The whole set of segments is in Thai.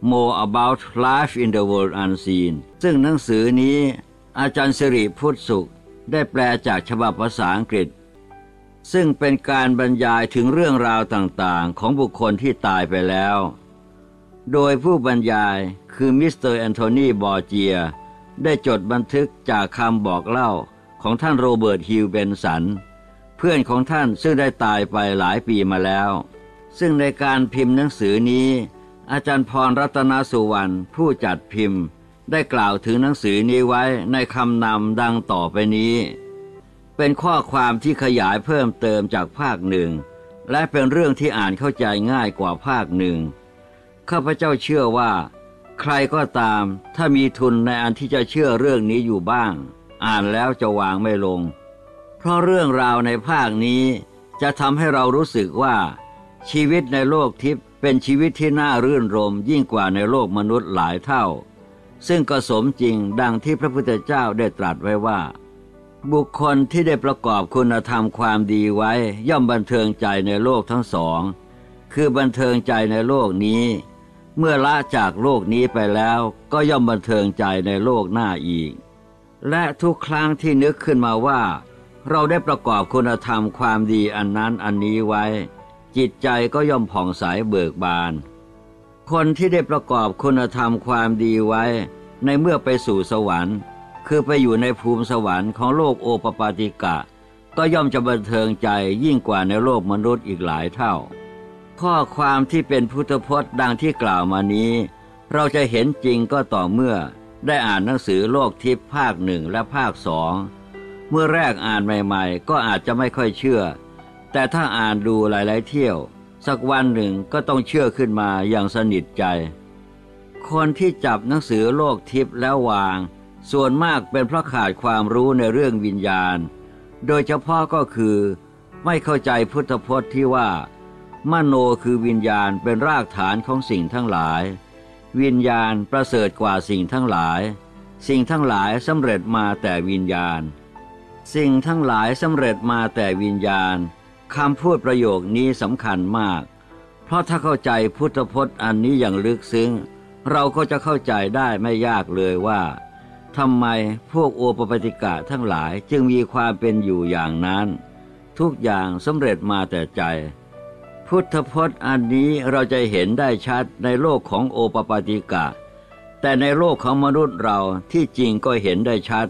More About Life in the World Unseen ซึ่งหนังสือนี้อาจารย์สิริพุทธสุข ได้แปลจากฉบับภาษาอังกฤษ ซึ่งเป็นการบรรยายถึงเรื่องราวต่างๆ ของบุคคลที่ตายไปแล้ว โดยผู้บรรยายคือมิสเตอร์แอนโทนีบอร์เจีย ได้จดบันทึกจากคำบอกเล่าของท่านโรเบิร์ตฮิวเบนสัน เพื่อนของท่านซึ่งได้ตายไปหลายปีมาแล้ว ซึ่งในการพิมพ์หนังสือนี้ อาจารย์พรรัตนสุวรรณผู้จัดพิมพ์ ได้กล่าวถึงหนังสือนี้ไว้ในคำนำดังต่อไปนี้ เป็นข้อความที่ขยายเพิ่มเติมจากภาคหนึ่ง และเป็นเรื่องที่อ่านเข้าใจง่ายกว่าภาคหนึ่งข้าพเจ้าเชื่อว่า ใครก็ตาม ถ้ามีทุนในอันที่จะเชื่อเรื่องนี้อยู่บ้าง อ่านแล้วจะวางไม่ลง เพราะเรื่องราวในภาคนี้จะทำให้เรารู้สึกว่าชีวิตในโลกทิพย์ เป็นชีวิตที่น่ารื่นรมยิ่งกว่าในโลกมนุษย์หลายเท่า ซึ่งก็สมจริงดังที่พระพุทธเจ้าได้ตรัสไว้ว่า บุคคลที่ได้ประกอบคุณธรรมความดีไว้ย่อมบันเทิงใจในโลกทั้งสอง คือบันเทิงใจในโลกนี้ เมื่อละจากโลกนี้ไปแล้วก็ย่อมบันเทิงใจในโลกหน้าอีก และทุกครั้งที่นึกขึ้นมาว่า เราได้ประกอบคุณธรรมความดีอันนั้นอันนี้ไว้ จิตใจก็ย่อมผ่องใสเบิกบาน คนที่ได้ประกอบคุณธรรมความดีไว้ ในเมื่อไปสู่สวรรค์ คือไปอยู่ในภูมิสวรรค์ของโลกโอปปาติกะ ก็ย่อมจะบันเทิงใจยิ่งกว่าในโลกมนุษย์อีกหลายเท่า ข้อความที่เป็นพุทธพจน์ดังที่กล่าวมานี้ เราจะเห็นจริงก็ต่อเมื่อได้อ่านหนังสือโลกทิพย์ภาคหนึ่งและภาคสองเมื่อแรกอ่านใหม่ ๆ ก็อาจจะไม่ค่อยเชื่อ แต่ถ้าอ่านดูหลายๆเที่ยว สักวันหนึ่งก็ต้องเชื่อขึ้นมาอย่างสนิทใจ คนที่จับหนังสือโลกทิพย์แล้ววาง ส่วนมากเป็นเพราะขาดความรู้ในเรื่องวิญญาณ โดยเฉพาะก็คือ ไม่เข้าใจพุทธพจน์ที่ว่า มโนคือวิญญาณเป็นรากฐานของสิ่งทั้งหลาย วิญญาณประเสริฐกว่าสิ่งทั้งหลาย สิ่งทั้งหลายสำเร็จมาแต่วิญญาณ สิ่งทั้งหลายสำเร็จมาแต่วิญญาณ คำพูดประโยคนี้สำคัญมาก เพราะถ้าเข้าใจพุทธพจน์อันนี้อย่างลึกซึ้ง เราก็จะเข้าใจได้ไม่ยากเลยว่าทำไมพวกโอปปติกะทั้งหลายจึงมีความเป็นอยู่อย่างนั้น ทุกอย่างสำเร็จมาแต่ใจ พุทธพจน์อันนี้เราจะเห็นได้ชัดในโลกของโอปปาติกะ แต่ในโลกของมนุษย์เราที่จริงก็เห็นได้ชัด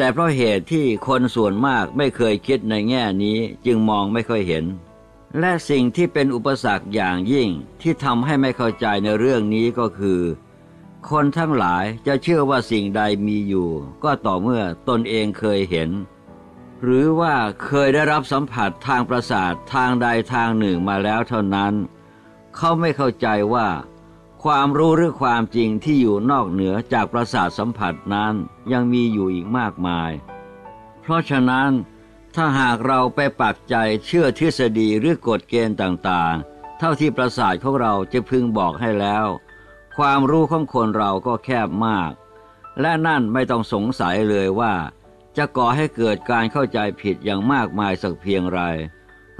แต่เพราะเหตุที่คนส่วนมากไม่เคยคิดในแง่นี้จึงมองไม่ค่อยเห็น และสิ่งที่เป็นอุปสรรคอย่างยิ่งที่ทำให้ไม่เข้าใจในเรื่องนี้ก็คือ คนทั้งหลายจะเชื่อว่าสิ่งใดมีอยู่ ก็ต่อเมื่อตนเองเคยเห็น หรือว่าเคยได้รับสัมผัสทางประสาททางใดทางหนึ่งมาแล้วเท่านั้น เขาไม่เข้าใจว่า ความรู้หรือความจริงที่อยู่นอกเหนือจากประสาทสัมผัสนั้นยังมีอยู่อีกมากมาย เพราะฉะนั้นถ้าหากเราไปปักใจเชื่อทฤษฎีหรือกฎเกณฑ์ต่างๆ เท่าที่ประสาทของเราจะพึงบอกให้แล้ว ความรู้ของคนเราก็แคบมาก และนั่นไม่ต้องสงสัยเลยว่า จะก่อให้เกิดการเข้าใจผิดอย่างมากมายสักเพียงไร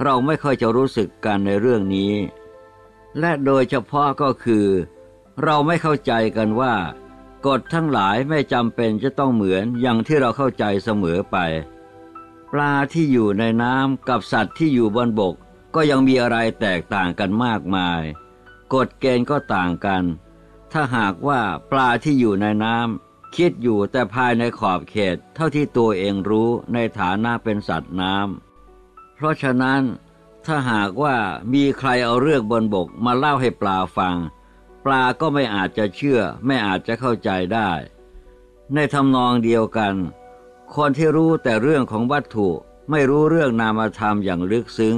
เราไม่ค่อยจะรู้สึกกันในเรื่องนี้ และโดยเฉพาะก็คือ เราไม่เข้าใจกันว่า กฎทั้งหลายไม่จำเป็นจะต้องเหมือนอย่างที่เราเข้าใจเสมอไป ปลาที่อยู่ในน้ำกับสัตว์ที่อยู่บนบก ก็ยังมีอะไรแตกต่างกันมากมาย กฎเกณฑ์ก็ต่างกัน ถ้าหากว่าปลาที่อยู่ในน้ำคิดอยู่แต่ภายในขอบเขต เท่าที่ตัวเองรู้ในฐานะเป็นสัตว์น้ำเพราะฉะนั้น ถ้าหากว่ามีใครเอาเรื่องบนบกมาเล่าให้ปลาฟัง ปลาก็ไม่อาจจะเชื่อ ไม่อาจจะเข้าใจได้ ในทำนองเดียวกัน คนที่รู้แต่เรื่องของวัตถุไม่รู้เรื่องนามธรรมอย่างลึกซึ้ง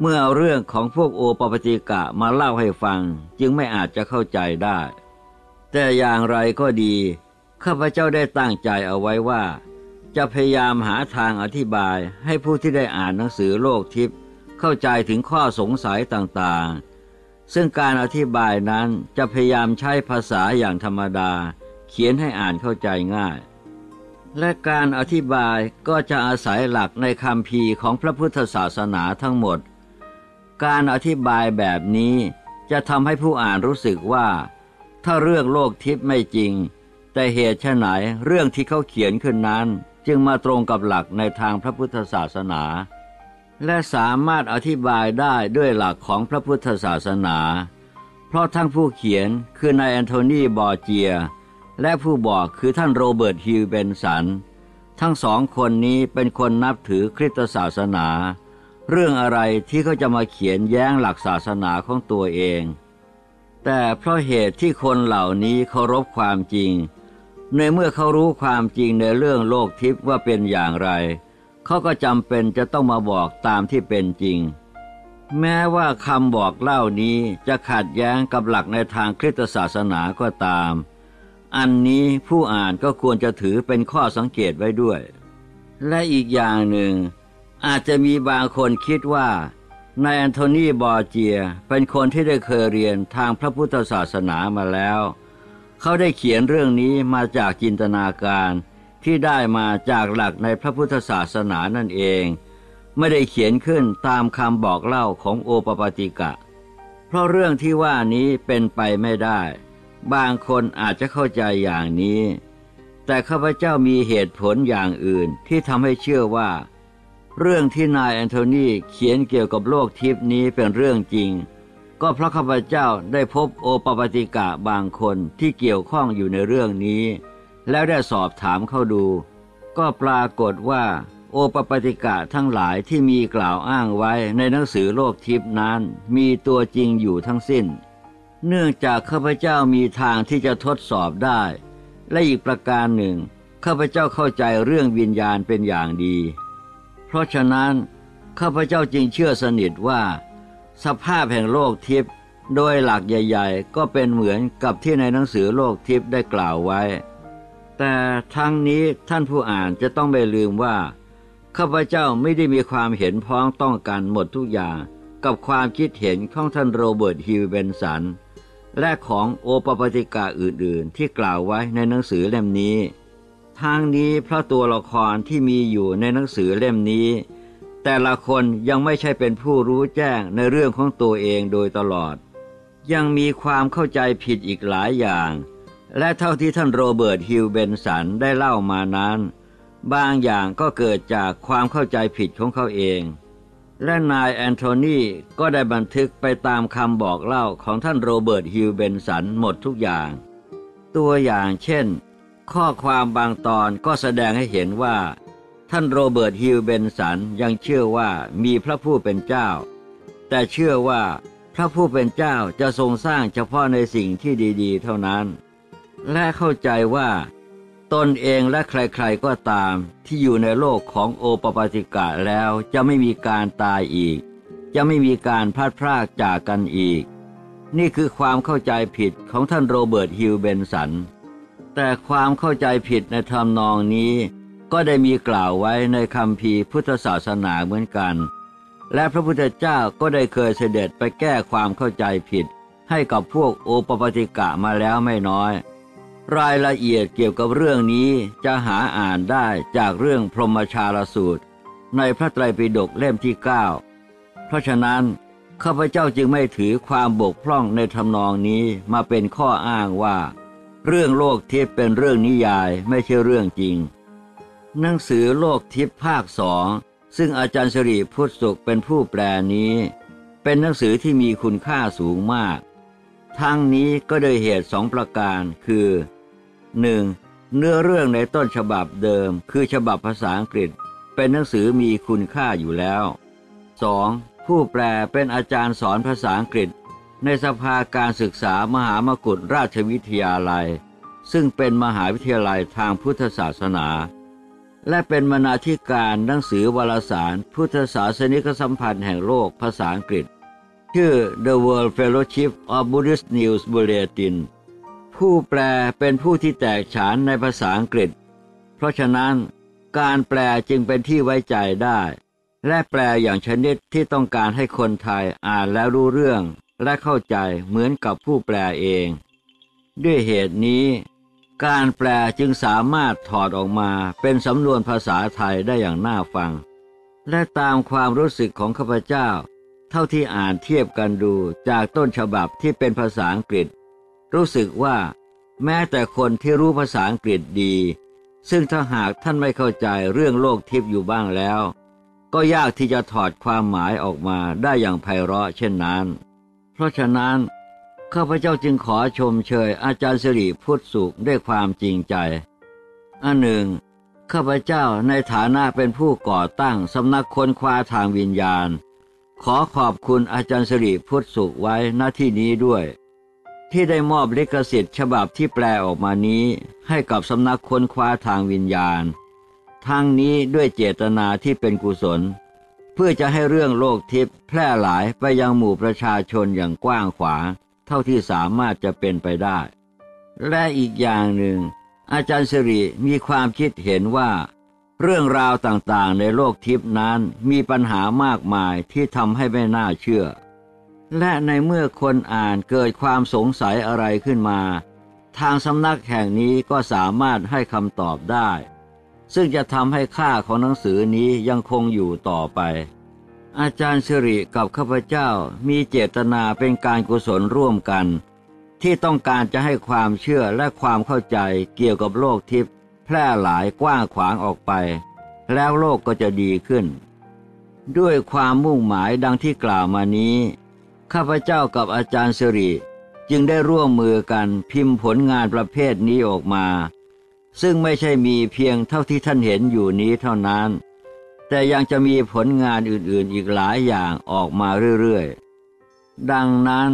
เมื่อเอาเรื่องของพวกโอปปติกะมาเล่าให้ฟัง จึงไม่อาจจะเข้าใจได้ แต่อย่างไรก็ดีข้าพเจ้าได้ตั้งใจเอาไว้ว่า จะพยายามหาทางอธิบายให้ผู้ที่ได้อ่านหนังสือโลกทิพย์ เข้าใจถึงข้อสงสัยต่างๆ ซึ่งการอธิบายนั้นจะพยายามใช้ภาษาอย่างธรรมดา เขียนให้อ่านเข้าใจง่าย และการอธิบายก็จะอาศัยหลักในคำพีของพระพุทธศาสนาทั้งหมด การอธิบายแบบนี้จะทำให้ผู้อ่านรู้สึกว่า ถ้าเรื่องโลกทิพย์ไม่จริง แต่เหตุไหนเรื่องที่เขาเขียนขึ้นนั้น จึงมาตรงกับหลักในทางพระพุทธศาสนา และสามารถอธิบายได้ด้วยหลักของพระพุทธศาสนา เพราะทั้งผู้เขียนคือนายแอนโทนีบอร์เจีย และผู้บอกคือท่านโรเบิร์ตฮิวเบนสัน ทั้งสองคนนี้เป็นคนนับถือคริสตศาสนา เรื่องอะไรที่เขาจะมาเขียนแย้งหลักศาสนาของตัวเอง แต่เพราะเหตุที่คนเหล่านี้เคารพความจริง ในเมื่อเขารู้ความจริงในเรื่องโลกทิพย์ว่าเป็นอย่างไรเขาก็จำเป็นจะต้องมาบอกตามที่เป็นจริง แม้ว่าคำบอกเล่านี้จะขัดแย้งกับหลักในทางคริสตศาสนาก็ตาม อันนี้ผู้อ่านก็ควรจะถือเป็นข้อสังเกตไว้ด้วย และอีกอย่างหนึ่ง อาจจะมีบางคนคิดว่านายแอนโทนีบอร์เจียเป็นคนที่ได้เคยเรียนทางพระพุทธศาสนามาแล้ว เขาได้เขียนเรื่องนี้มาจากจินตนาการ ที่ได้มาจากหลักในพระพุทธศาสนานั่นเอง ไม่ได้เขียนขึ้นตามคำบอกเล่าของโอปปาติกะ เพราะเรื่องที่ว่านี้เป็นไปไม่ได้ บางคนอาจจะเข้าใจอย่างนี้ แต่ข้าพเจ้ามีเหตุผลอย่างอื่นที่ทำให้เชื่อว่า เรื่องที่นายแอนโทนีเขียนเกี่ยวกับโลกทิพนี้เป็นเรื่องจริง ก็เพราะข้าพเจ้าได้พบโอปปติกะบางคนที่เกี่ยวข้องอยู่ในเรื่องนี้ แล้วได้สอบถามเข้าดู ก็ปรากฏว่า โอปปติกะทั้งหลายที่มีกล่าวอ้างไว้ในหนังสือโลกทิพนั้น มีตัวจริงอยู่ทั้งสิ้น เนื่องจากข้าพเจ้ามีทางที่จะทดสอบได้ และอีกประการหนึ่งข้าพเจ้าเข้าใจเรื่องวิญญาณเป็นอย่างดี เพราะฉะนั้นข้าพเจ้าจึงเชื่อสนิทว่า สภาพแห่งโลกทิพย์โดยหลักใหญ่ ๆ ก็เป็นเหมือนกับที่ในหนังสือโลกทิพย์ได้กล่าวไว้ แต่ทั้งนี้ท่านผู้อ่านจะต้องไม่ลืมว่าข้าพเจ้าไม่ได้มีความเห็นพ้องต้องกันหมดทุกอย่าง กับความคิดเห็นของท่านโรเบิร์ตฮิวเบนสัน และของโอปปติกาอื่นๆ ที่กล่าวไว้ในหนังสือเล่มนี้ ทางนี้เพราะตัวละครที่มีอยู่ในหนังสือเล่มนี้ แต่ละคนยังไม่ใช่เป็นผู้รู้แจ้งในเรื่องของตัวเองโดยตลอด ยังมีความเข้าใจผิดอีกหลายอย่าง และเท่าที่ท่านโรเบิร์ตฮิวเบนสันได้เล่ามานั้น บางอย่างก็เกิดจากความเข้าใจผิดของเขาเอง และนายแอนโทนีก็ได้บันทึกไปตามคำบอกเล่าของท่านโรเบิร์ตฮิวเบนสันหมดทุกอย่าง ตัวอย่างเช่น ข้อความบางตอนก็แสดงให้เห็นว่า ท่านโรเบิร์ตฮิวเบนสันยังเชื่อว่ามีพระผู้เป็นเจ้า แต่เชื่อว่าพระผู้เป็นเจ้าจะทรงสร้างเฉพาะในสิ่งที่ดี ๆ เท่านั้น และเข้าใจว่าตนเองและใครๆก็ตามที่อยู่ในโลกของโอปปาติกะแล้วจะไม่มีการตายอีก จะไม่มีการพลาดพลาดจากกันอีก นี่คือความเข้าใจผิดของท่านโรเบิร์ตฮิวเบนสัน แต่ความเข้าใจผิดในธรรมนองนี้ ก็ได้มีกล่าวไว้ในคำพีพุทธศาสนาเหมือนกัน และพระพุทธเจ้าก็ได้เคยเสด็จไปแก้ความเข้าใจผิด ให้กับพวกโอปปติกะมาแล้วไม่น้อย รายละเอียดเกี่ยวกับเรื่องนี้จะหาอ่านได้จากเรื่องพรหมชาลสูตร ในพระไตรปิฎกเล่มที่เก้าเพราะฉะนั้นข้าพเจ้าจึงไม่ถือความบกพร่องในทำนองนี้มาเป็นข้ออ้างว่า เรื่องโลกทิพย์เป็นเรื่องนิยายไม่ใช่เรื่องจริง หนังสือโลกทิพย์ภาคสองซึ่งอาจารย์สรีพุทธสุขเป็นผู้แปลนี้ เป็นหนังสือที่มีคุณค่าสูงมาก ทั้งนี้ก็โดยเหตุสองประการคือ 1. เนื้อเรื่องในต้นฉบับเดิม คือฉบับภาษาอังกฤษ เป็นหนังสือมีคุณค่าอยู่แล้ว 2. ผู้แปลเป็นอาจารย์สอนภาษาอังกฤษ ในสภาการศึกษามหามกุฏราชวิทยาลัย ซึ่งเป็นมหาวิทยาลัยทางพุทธศาสนา และเป็นมนาธิการหนังสือวารสาร พุทธศาสนิกสัมพันธ์แห่งโลกภาษาอังกฤษ ชื่อ The World Fellowship of Buddhist News Bulletin ผู้แปลเป็นผู้ที่แตกฉานในภาษาอังกฤษ เพราะฉะนั้นการแปลจึงเป็นที่ไว้ใจได้ และแปลอย่างชนิดที่ต้องการให้คนไทยอ่านแล้วรู้เรื่อง และเข้าใจเหมือนกับผู้แปลเอง ด้วยเหตุนี้ การแปลจึงสามารถถอดออกมาเป็นสำนวนภาษาไทยได้อย่างน่าฟัง และตามความรู้สึกของข้าพเจ้า เท่าที่อ่านเทียบกันดูจากต้นฉบับที่เป็นภาษาอังกฤษ รู้สึกว่าแม้แต่คนที่รู้ภาษาอังกฤษดี ซึ่งถ้าหากท่านไม่เข้าใจเรื่องโลกทิพย์อยู่บ้างแล้ว ก็ยากที่จะถอดความหมายออกมาได้อย่างไพเราะเช่นนั้น เพราะฉะนั้นข้าพเจ้าจึงขอชมเชยอาจารย์สิริพุทธสุขด้วยความจริงใจ อันหนึ่ง ข้าพเจ้าในฐานะเป็นผู้ก่อตั้งสำนักค้นคว้าทางวิญญาณ ขอขอบคุณอาจารย์สิริพุทธสุขไว้ณที่นี้ด้วย ที่ได้มอบลิขสิทธิ์ฉบับที่แปลออกมานี้ให้กับสำนักค้นคว้าทางวิญญาณ ทั้งนี้ด้วยเจตนาที่เป็นกุศล เพื่อจะให้เรื่องโลกทิพย์แพร่หลายไปยังหมู่ประชาชนอย่างกว้างขวางเท่าที่สามารถจะเป็นไปได้ และอีกอย่างหนึ่ง อาจารย์สิริมีความคิดเห็นว่า เรื่องราวต่างๆในโลกทิพย์นั้นมีปัญหามากมายที่ทำให้ไม่น่าเชื่อ และในเมื่อคนอ่านเกิดความสงสัยอะไรขึ้นมา ทางสำนักแห่งนี้ก็สามารถให้คำตอบได้ ซึ่งจะทำให้ค่าของหนังสือนี้ยังคงอยู่ต่อไป อาจารย์สิริกับข้าพเจ้ามีเจตนาเป็นการกุศลร่วมกัน ที่ต้องการจะให้ความเชื่อและความเข้าใจเกี่ยวกับโลกทิพย์แพร่หลายกว้างขวางออกไป แล้วโลกก็จะดีขึ้น ด้วยความมุ่งหมายดังที่กล่าวมานี้ ข้าพเจ้ากับอาจารย์สิริจึงได้ร่วมมือกันพิมพ์ผลงานประเภทนี้ออกมา ซึ่งไม่ใช่มีเพียงเท่าที่ท่านเห็นอยู่นี้เท่านั้น แต่ยังจะมีผลงานอื่นๆอีกหลายอย่างออกมาเรื่อยๆ ดังนั้น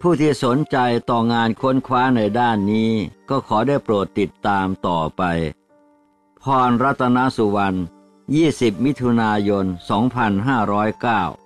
ผู้ที่สนใจต่องานค้นคว้าในด้านนี้ ก็ขอได้โปรดติดตามต่อไป พรรัตนสุวรรณ 20 มิถุนายน 2509